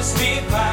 Just be past.